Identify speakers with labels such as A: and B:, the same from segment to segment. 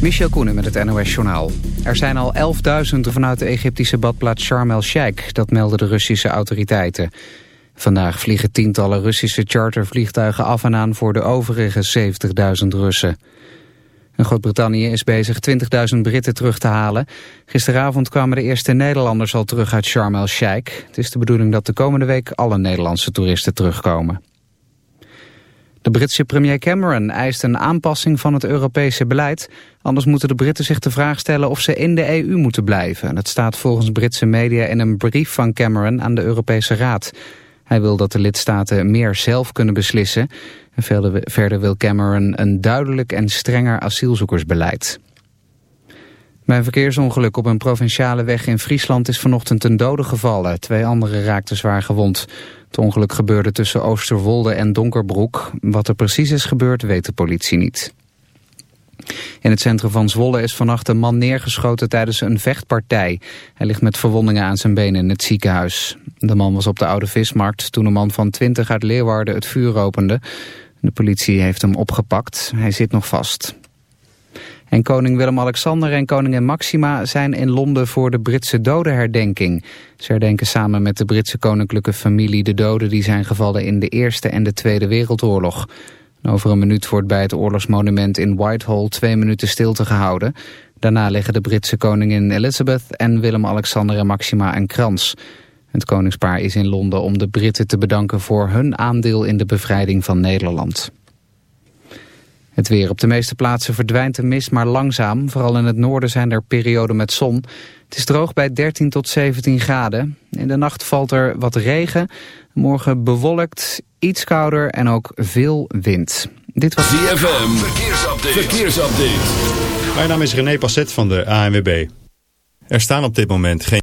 A: Michel Koenen met het NOS-journaal. Er zijn al 11.000 vanuit de Egyptische badplaats Sharm el-Sheikh, dat melden de Russische autoriteiten. Vandaag vliegen tientallen Russische chartervliegtuigen af en aan voor de overige 70.000 Russen. Groot-Brittannië is bezig 20.000 Britten terug te halen. Gisteravond kwamen de eerste Nederlanders al terug uit Sharm el-Sheikh. Het is de bedoeling dat de komende week alle Nederlandse toeristen terugkomen. De Britse premier Cameron eist een aanpassing van het Europese beleid. Anders moeten de Britten zich de vraag stellen of ze in de EU moeten blijven. Dat staat volgens Britse media in een brief van Cameron aan de Europese Raad. Hij wil dat de lidstaten meer zelf kunnen beslissen. En verder wil Cameron een duidelijk en strenger asielzoekersbeleid. Bij een verkeersongeluk op een provinciale weg in Friesland is vanochtend een dode gevallen. Twee anderen raakten zwaar gewond. Het ongeluk gebeurde tussen Oosterwolde en Donkerbroek. Wat er precies is gebeurd weet de politie niet. In het centrum van Zwolle is vannacht een man neergeschoten tijdens een vechtpartij. Hij ligt met verwondingen aan zijn benen in het ziekenhuis. De man was op de Oude Vismarkt toen een man van 20 uit Leeuwarden het vuur opende. De politie heeft hem opgepakt. Hij zit nog vast. En koning Willem-Alexander en koningin Maxima zijn in Londen voor de Britse dodenherdenking. Ze herdenken samen met de Britse koninklijke familie de doden die zijn gevallen in de Eerste en de Tweede Wereldoorlog. Over een minuut wordt bij het oorlogsmonument in Whitehall twee minuten stilte gehouden. Daarna leggen de Britse koningin Elizabeth en Willem-Alexander en Maxima een krans. Het koningspaar is in Londen om de Britten te bedanken voor hun aandeel in de bevrijding van Nederland. Het weer op de meeste plaatsen verdwijnt de mist maar langzaam. Vooral in het noorden zijn er perioden met zon. Het is droog bij 13 tot 17 graden. In de nacht valt er wat regen. Morgen bewolkt, iets kouder en ook veel wind.
B: Dit was ZFM. Verkeersupdate. Verkeersupdate.
C: Mijn naam is René Passet van de ANWB. Er staan op dit moment geen...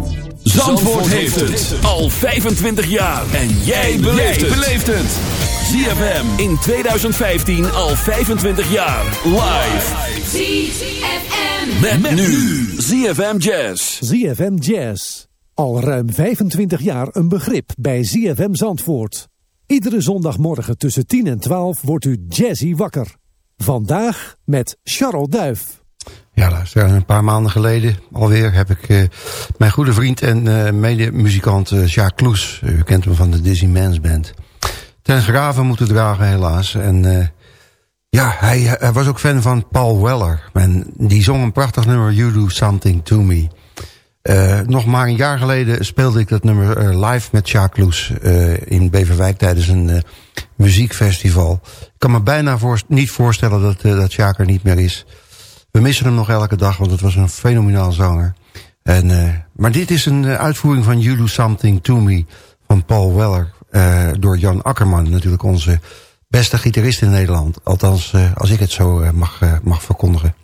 B: Zandvoort heeft het al 25 jaar. En jij beleeft het. ZFM in 2015 al 25 jaar. Live.
D: ZFM.
B: Met, nu. ZFM Jazz.
E: ZFM Jazz. Al ruim 25 jaar een begrip bij ZFM Zandvoort. Iedere zondagmorgen tussen 10 en 12 wordt u jazzy wakker. Vandaag met Charles Duif.
F: Ja, luister, een paar maanden geleden alweer heb ik uh, mijn goede vriend en uh, mede-muzikant uh, Jacques Kloes, u kent hem van de Dizzy Mans Band, ten graven moeten dragen helaas. En ja, hij, hij, was ook fan van Paul Weller. En die zong een prachtig nummer, You Do Something To Me. nog maar een jaar geleden speelde ik dat nummer live met Jacques Kloes in Beverwijk tijdens een muziekfestival. Ik kan me bijna niet voorstellen dat, dat Jacques er niet meer is. We missen hem nog elke dag, want het was een fenomenaal zanger. En, uh, maar dit is een uitvoering van You Do Something To Me van Paul Weller. Uh, door Jan Akkerman, natuurlijk onze beste gitarist in Nederland. Althans, als ik het zo mag, mag verkondigen.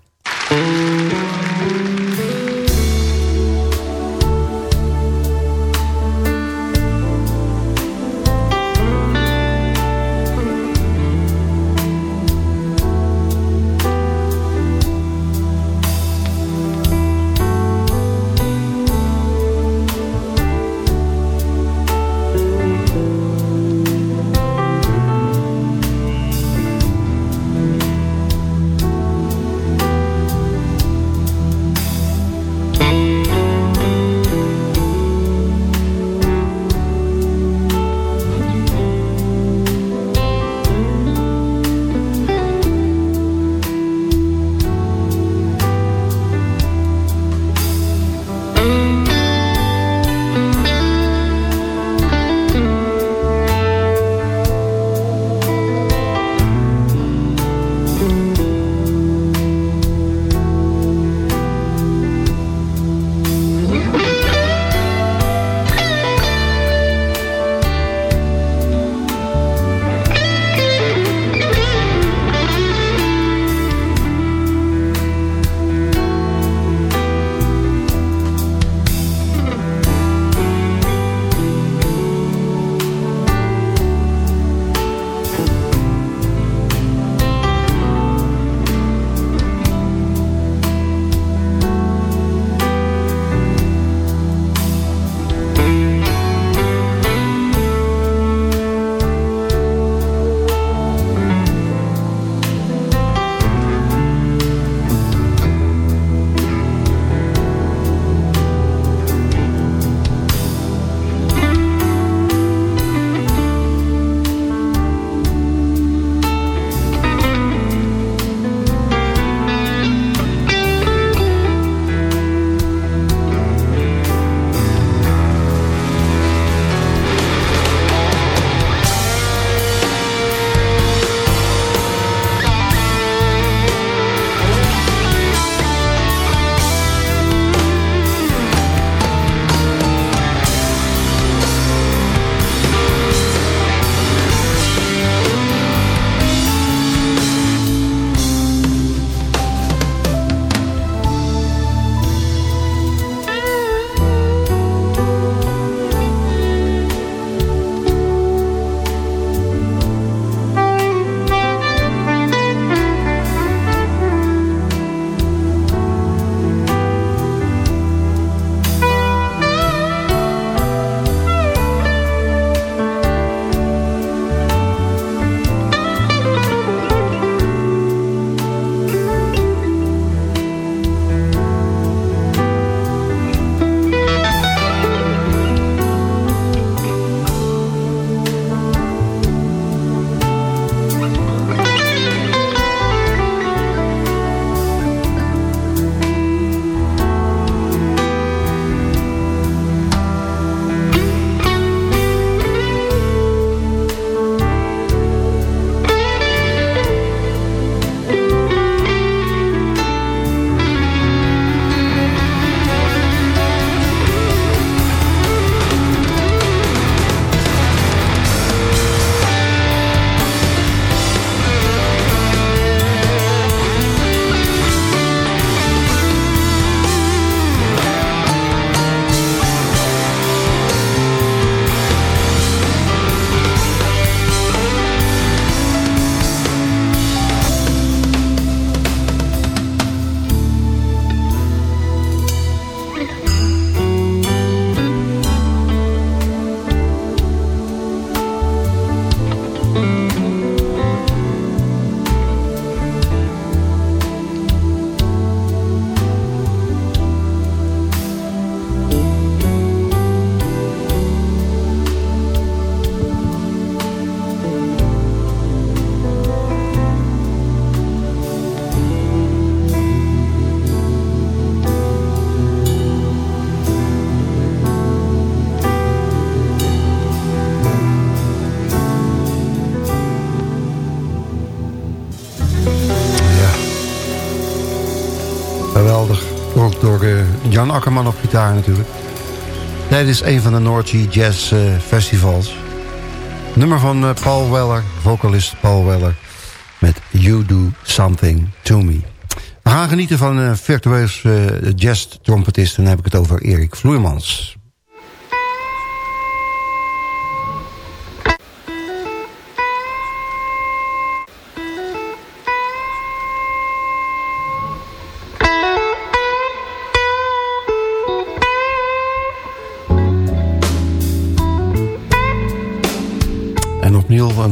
F: Akkerman op gitaar natuurlijk. Tijdens een van de Sea Jazz uh, Festivals. Nummer van uh, Paul Weller, vocalist Paul Weller. Met You Do Something To Me. We gaan genieten van een virtueus jazz-trompetist. En dan heb ik het over Erik Vloeimans.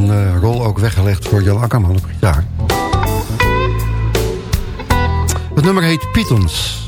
F: Een uh, rol ook weggelegd voor Jan Akkerman op. Het nummer heet Pythons.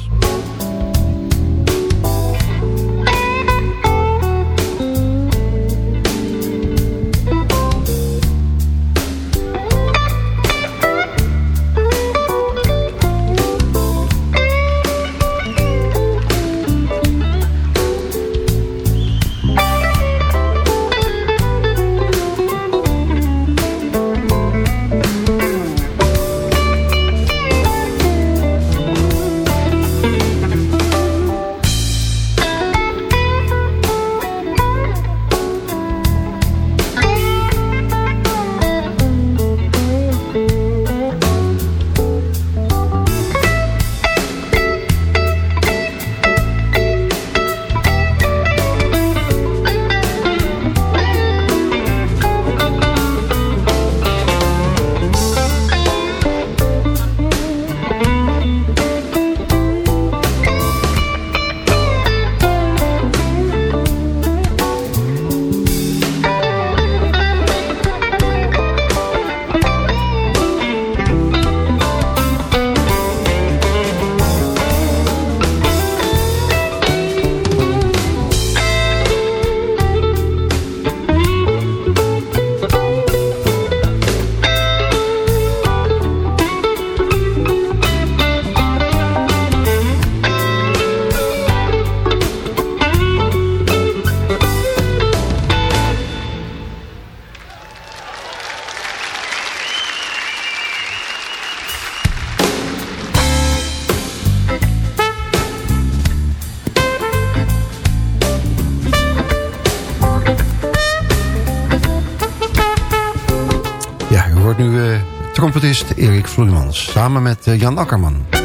F: Trompetist Erik Vloeimans. Samen met eh, Jan Akkerman.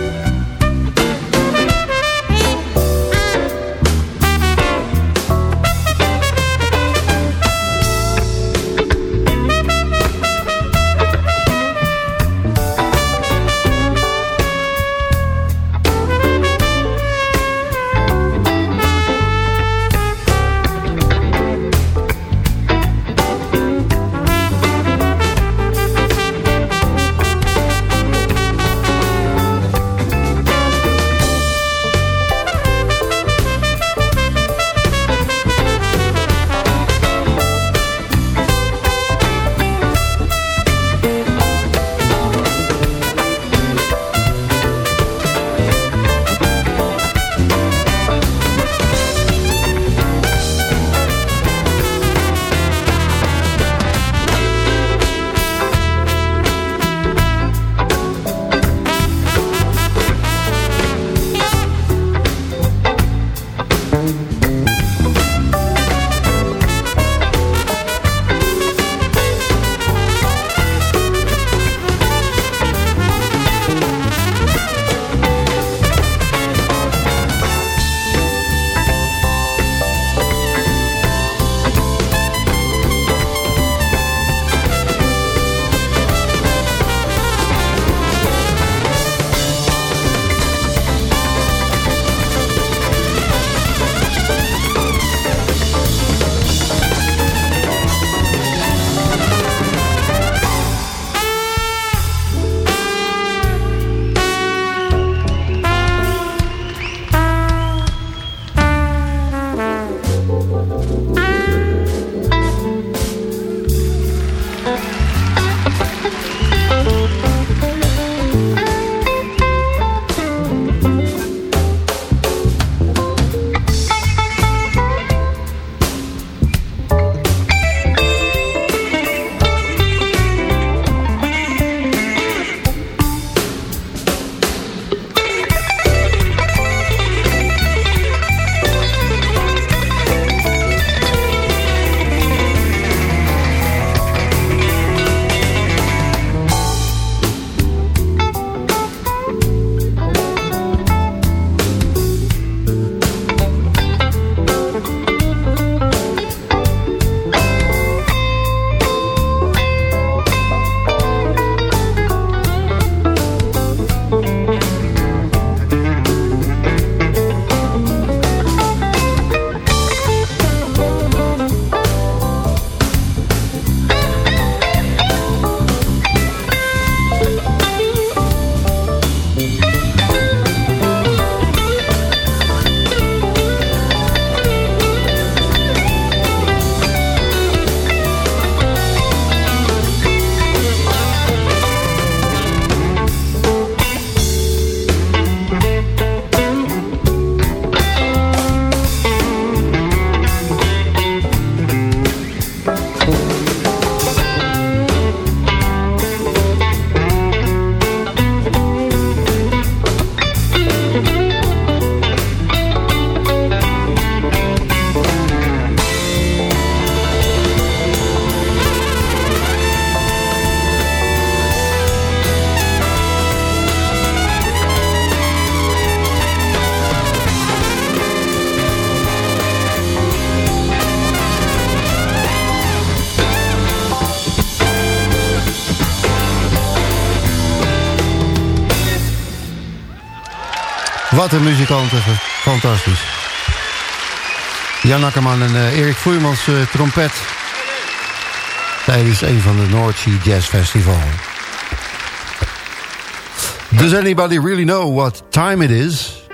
G: Wat een muzikanten. Eh, fantastisch. Jan Akkerman en eh, Erik Voermans eh, trompet. Tijdens een van de Noordzee Jazz Festival. Does anybody really know what time it is?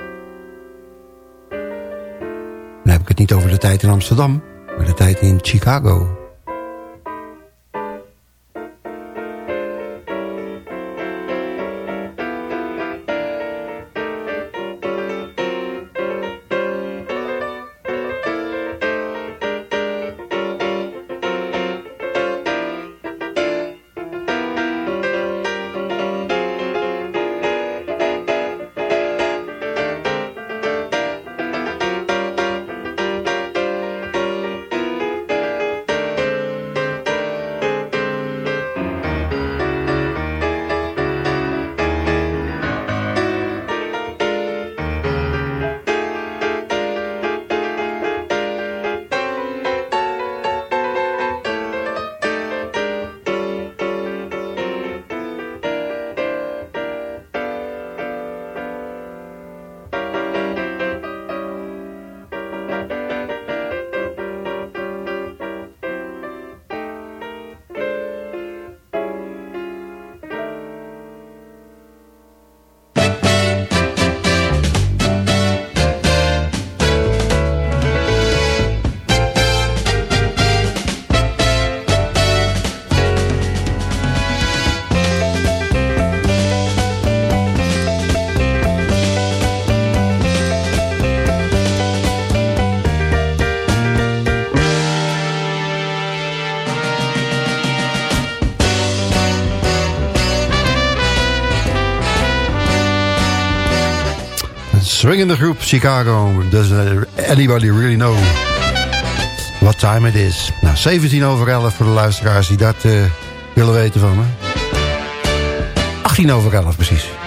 G: Dan heb ik het niet over de tijd in Amsterdam, maar de tijd in Chicago. swingende groep Chicago. Does anybody really know what time it is? Nou, 17 over 11 voor de luisteraars die dat eh, willen weten van me. 18 over 11 precies.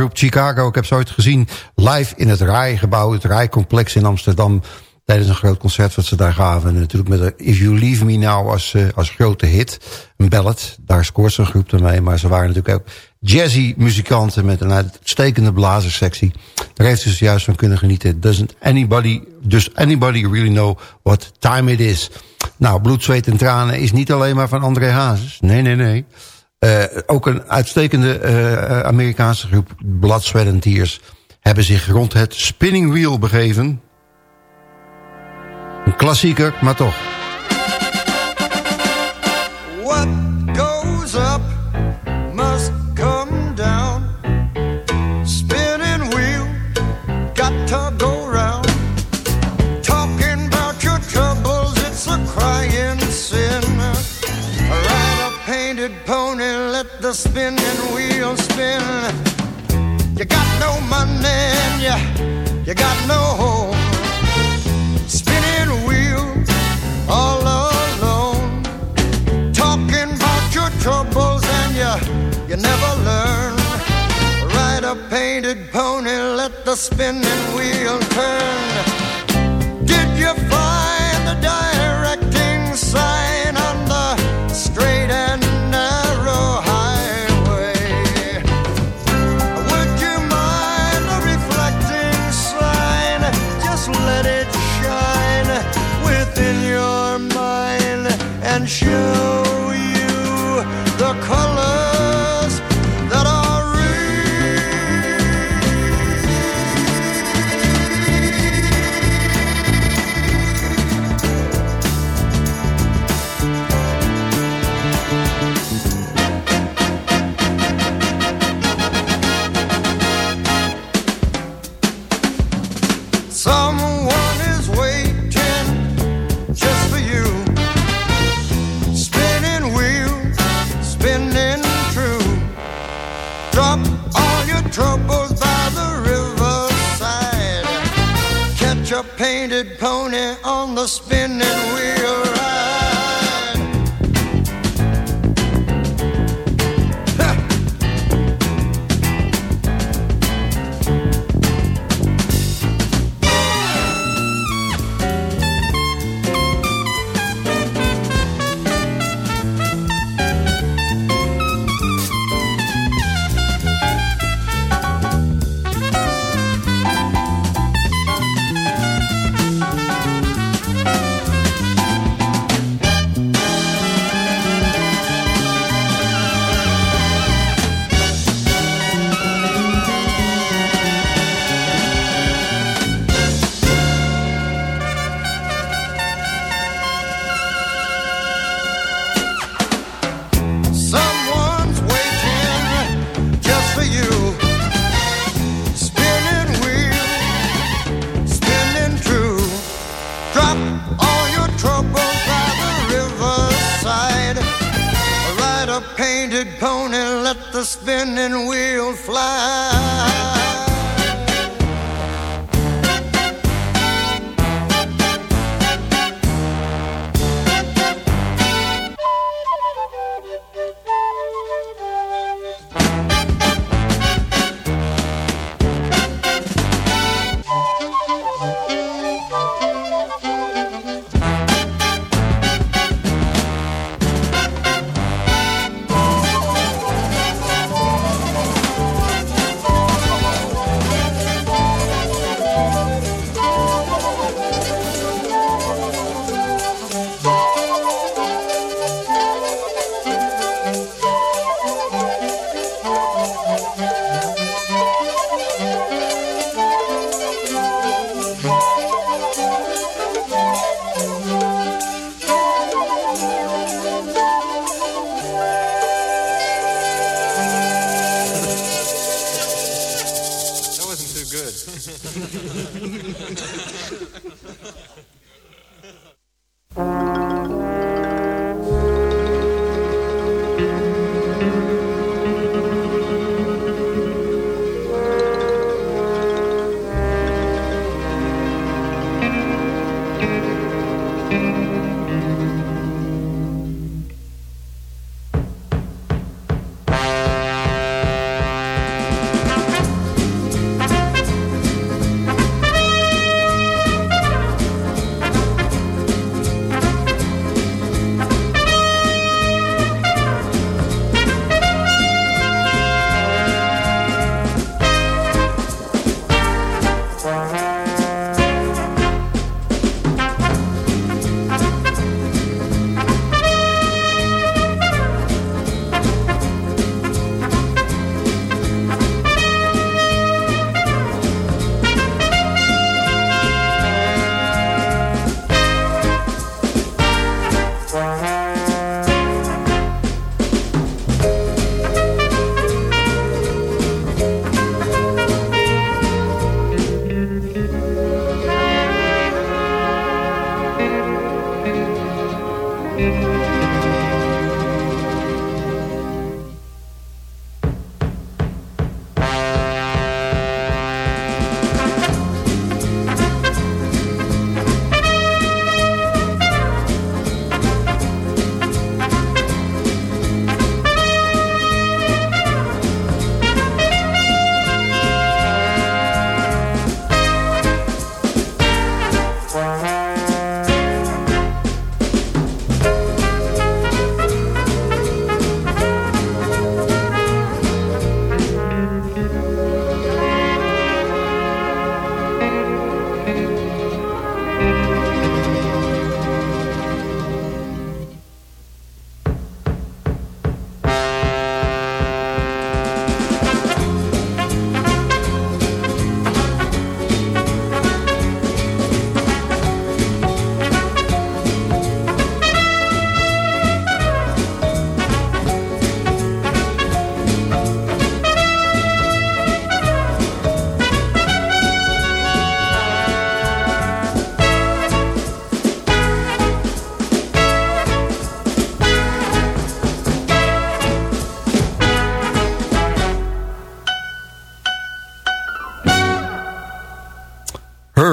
G: groep Chicago. Ik heb ze ooit gezien live in het Rijgebouw, het Rijcomplex in Amsterdam.
F: Tijdens een groot concert wat ze daar gaven. En natuurlijk met If You Leave Me Now als, eh, als grote hit. Een ballad, daar scoort zo'n groep ermee. Maar ze waren natuurlijk ook jazzy muzikanten met een uitstekende blazersectie. Daar heeft ze dus juist van kunnen genieten. Doesn't anybody, does anybody really know what time it is? Nou, bloed, zweet en tranen is niet alleen maar van André Hazes. Nee, nee, nee. Uh, ook een uitstekende uh, Amerikaanse groep, Blood, and Tears... hebben zich rond het spinning wheel begeven. Een klassieker, maar toch.
H: The spinning wheel spin. You got no money and you, you got no home. Spinning wheel, all alone. Talking about your troubles and you, you never learn. Ride a painted pony, let the spinning wheel turn. Did you find the directing show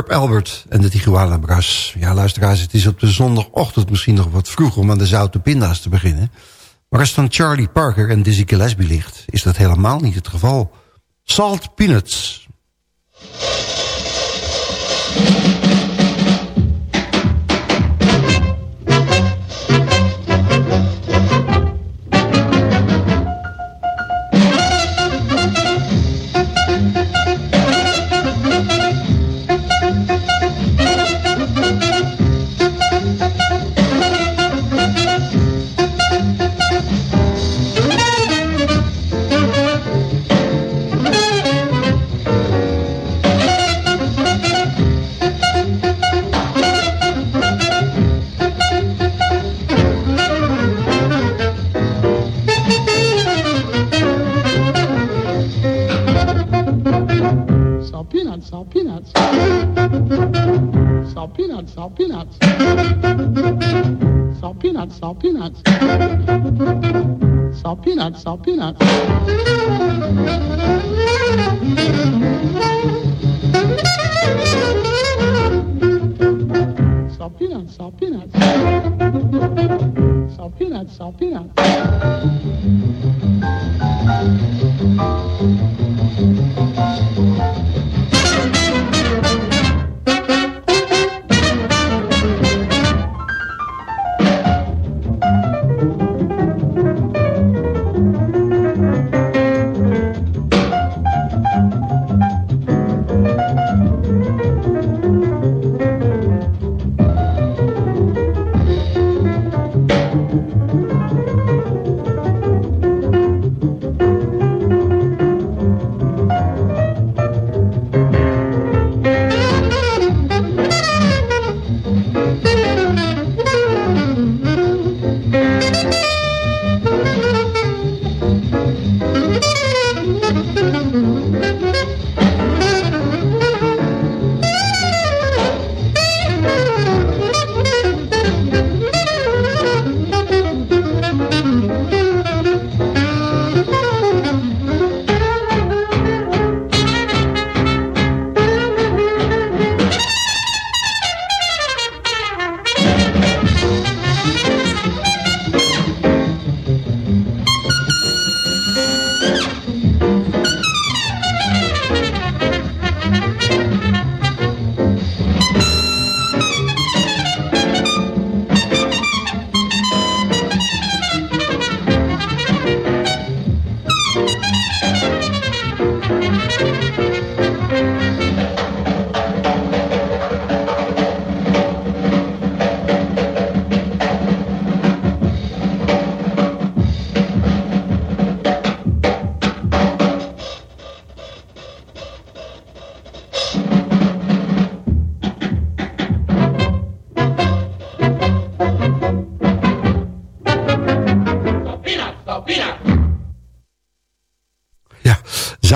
G: Albert en de Tijuana Brass. Ja, luisteraars, het is op de zondagochtend misschien nog wat vroeg... om aan de zoute pinda's te beginnen. Maar als dan Charlie Parker en Dizzy Gillespie ligt... is dat helemaal niet het geval. Salt Peanuts.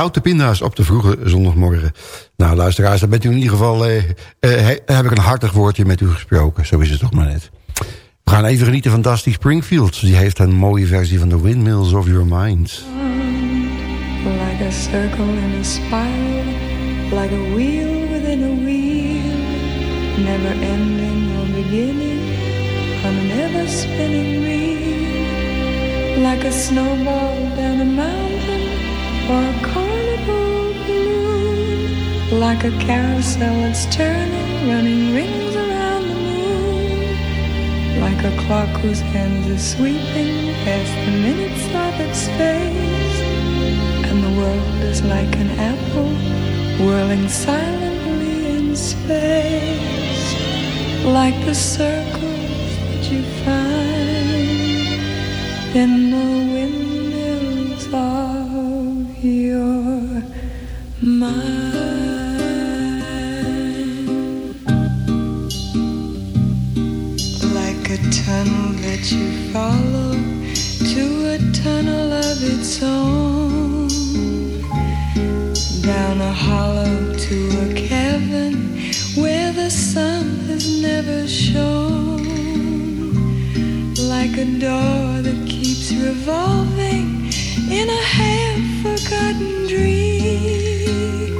F: Zoute pinda's op de vroege zondagmorgen. Nou, luisteraars, dan bent u in ieder geval... Eh, eh, heb ik een hartig woordje met u gesproken. Zo is het toch maar net. We gaan even genieten van Dusty Springfield. Die heeft een mooie versie van The Windmills of Your Mind.
I: Like a circle a like a wheel within a wheel, never ending beginning ever spinning reel, like a snowball down a mountain like a carousel that's turning, running rings around the moon, like a clock whose hands are sweeping past the minutes of its face. And the world is like an apple whirling silently in space, like the circles that you find in the windmills of your mind. down a hollow to a cavern where the sun has never shone. Like a door that keeps revolving in a half forgotten dream.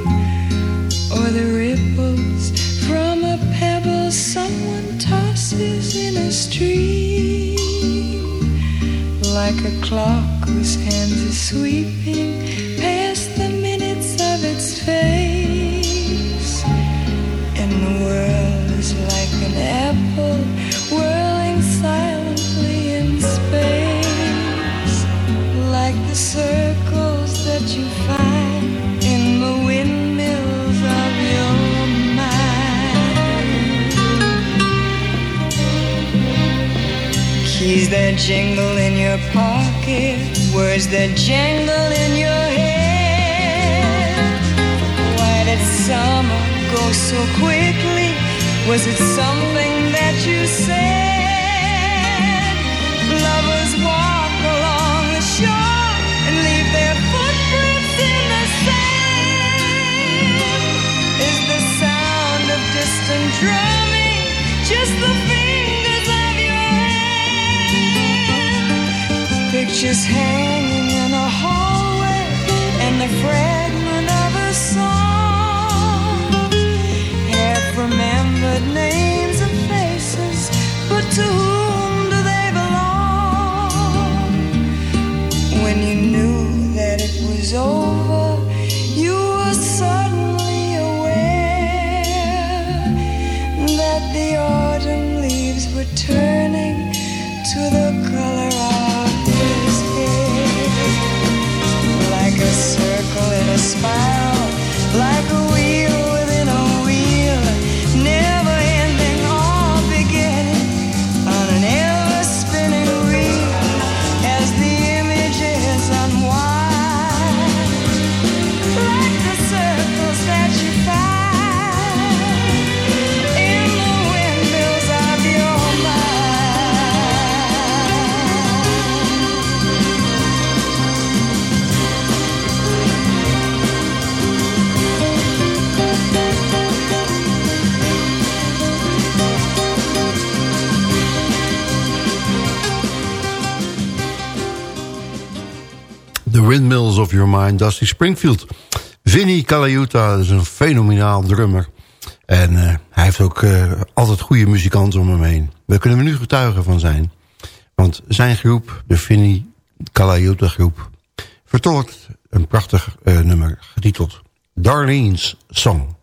I: Or the ripples from a pebble someone tosses in a stream. Like a clock sweeping past the minutes of its face. And the world is like an apple whirling silently in space, like the circles that you find in the windmills of your mind. Keys that jingle in your pocket, words that jangle in your head. Why did summer go so quickly? Was it something that you said? Lovers walk along the shore and leave their footprints in the sand. Is the sound of distant drumming just the fingers of your hand? Pictures hanging
F: Dusty Springfield. Vinny Colaiuta is een fenomenaal drummer. En eh, hij heeft ook eh, altijd goede muzikanten om hem heen. Daar kunnen we nu getuigen van zijn. Want zijn groep, de Vinny Colaiuta groep... vertolkt een prachtig eh, nummer getiteld Darlene's Song.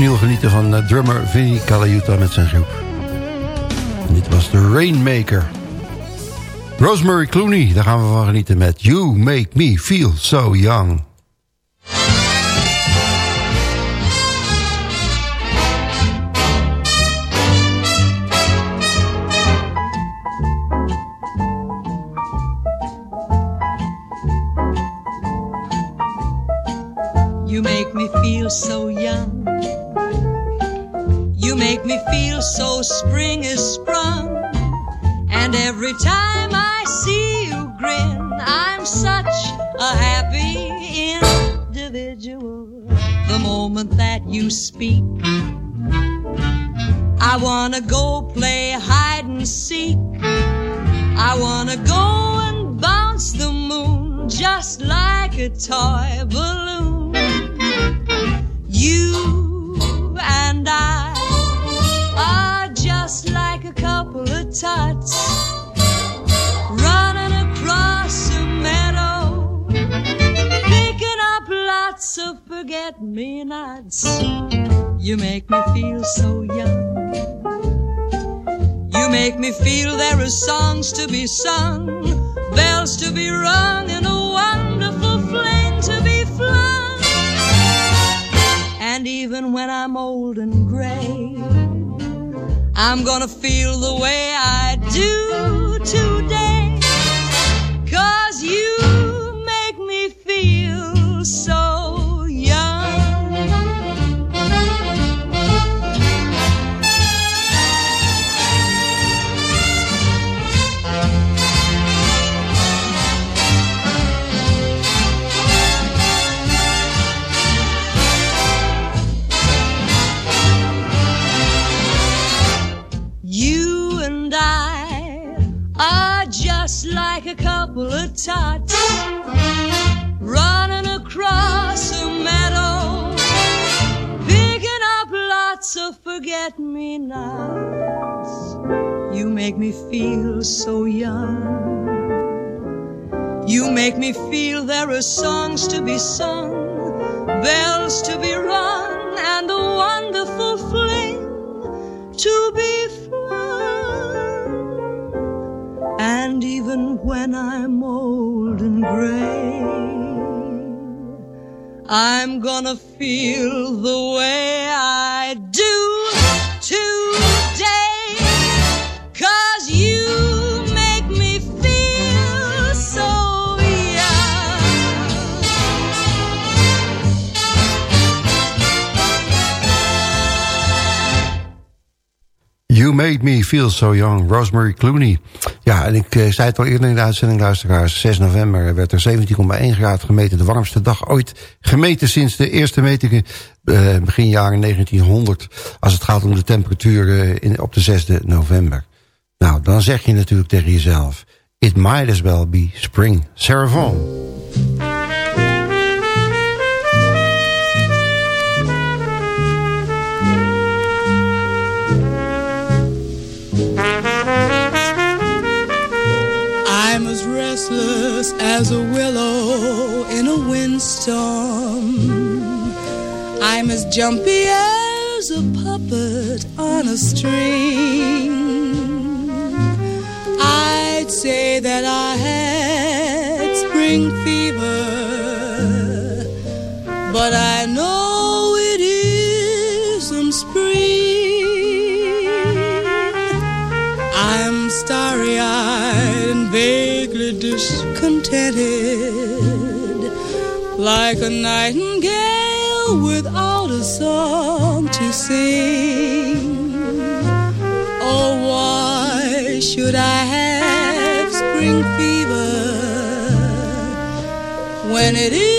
F: Opnieuw genieten van uh, drummer Vinnie Colaiuta met zijn groep. Dit was de Rainmaker. Rosemary Clooney, daar gaan we van genieten met You Make Me Feel So Young.
J: So spring is sprung. And every time I see you grin, I'm such a happy individual. The moment that you speak, I wanna go play hide and seek. I wanna go and bounce the moon just like a toy balloon. You tots running across a meadow, picking up lots of forget me nots. You make me feel so young. You make me feel there are songs to be sung, bells to be rung, and a wonderful flame to be flung. And even when I'm old and gray, I'm gonna feel the way I do today. Cause you make me feel so tots running across a meadow, picking up lots of forget me nots. You make me feel so young. You make me feel there are songs to be sung, bells to be rung, when I'm old and gray, I'm gonna feel the way I do You
F: Made Me Feel So Young, Rosemary Clooney. Ja, en ik eh, zei het al eerder in de uitzending, luisteraars. 6 november werd er 17,1 graden gemeten. De warmste dag ooit gemeten sinds de eerste metingen eh, begin jaren 1900. Als het gaat om de temperatuur eh, in, op de 6e november. Nou, dan zeg je natuurlijk tegen jezelf... It might as well be spring. Sarah.
J: As a willow in a windstorm. I'm as jumpy as a puppet on a string. I'd say that I had spring fever, but I like a nightingale without a song to sing. Oh, why should I have spring fever when it isn't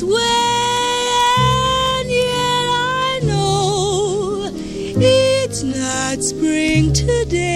K: this way, and yet I know it's not spring today.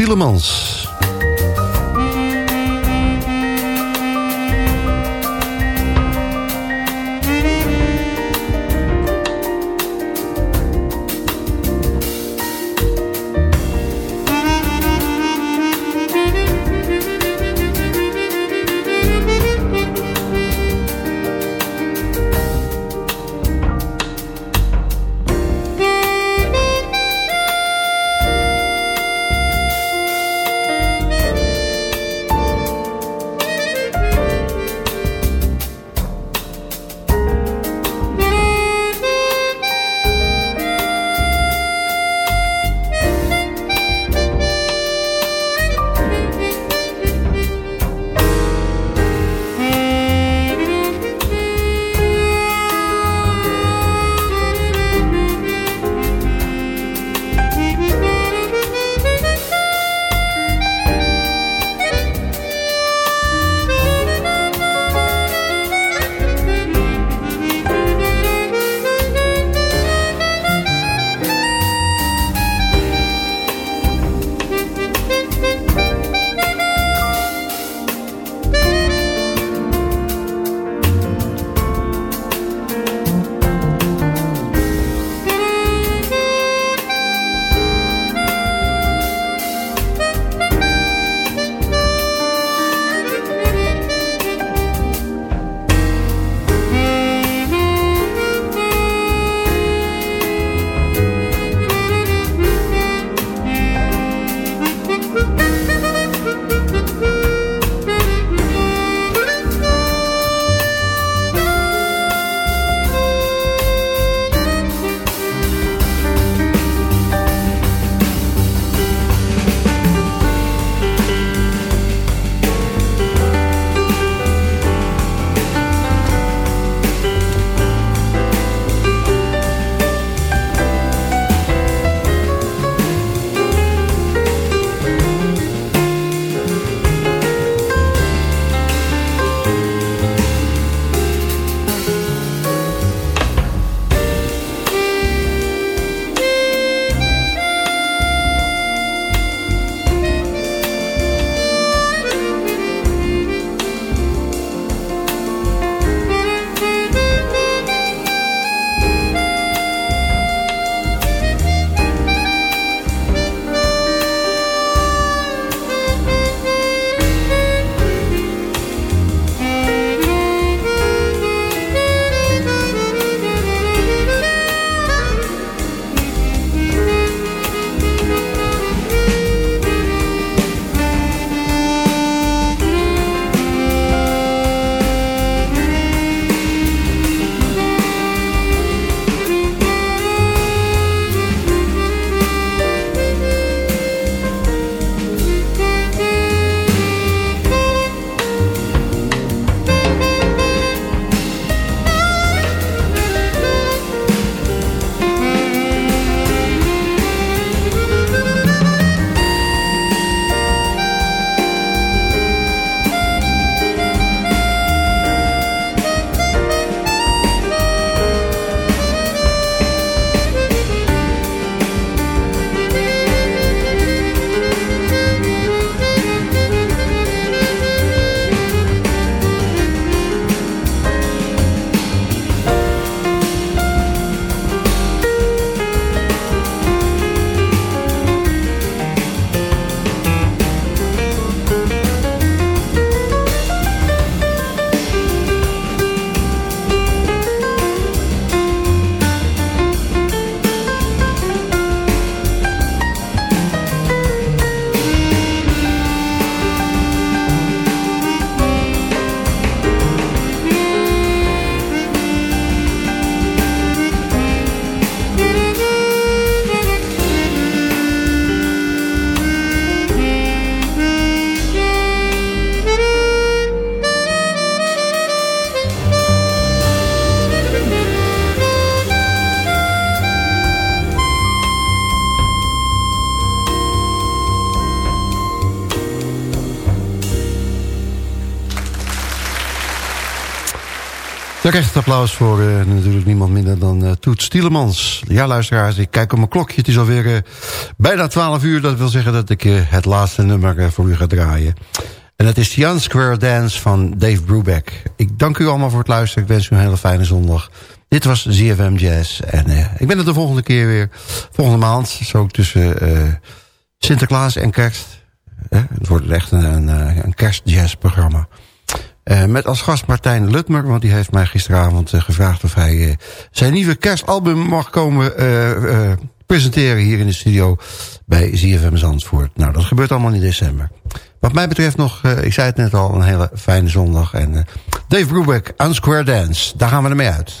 F: Tielemans. Het applaus voor uh, natuurlijk niemand minder dan uh, Toet Stielemans. Ja, luisteraars, ik kijk op mijn klokje. Het is alweer uh, bijna 12 uur. Dat wil zeggen dat ik het laatste nummer voor u ga draaien. En dat is Jan Square Dance van Dave Brubeck. Ik dank u allemaal voor het luisteren. Ik wens u een hele fijne zondag. Dit was ZFM Jazz. En ik ben er de volgende keer weer. Volgende maand, zo tussen Sinterklaas en kerst. het wordt echt een, een, een kerstjazzprogramma. Uh, met als gast Martijn Lutmer, want die heeft mij gisteravond uh, gevraagd of hij uh, zijn nieuwe kerstalbum mag komen presenteren hier in de studio bij ZFM Zandvoort. Nou, dat gebeurt allemaal in december. Wat mij betreft nog, ik zei het net al, een hele fijne zondag. En Dave Brubeck aan Square Dance, daar gaan we ermee uit.